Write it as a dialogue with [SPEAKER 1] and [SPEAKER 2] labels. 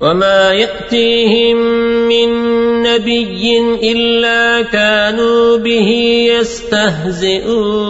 [SPEAKER 1] وما يأتيهم من نبي إلا كانوا به يستهزئون